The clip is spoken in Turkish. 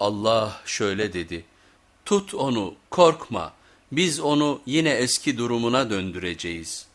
Allah şöyle dedi, tut onu korkma biz onu yine eski durumuna döndüreceğiz.''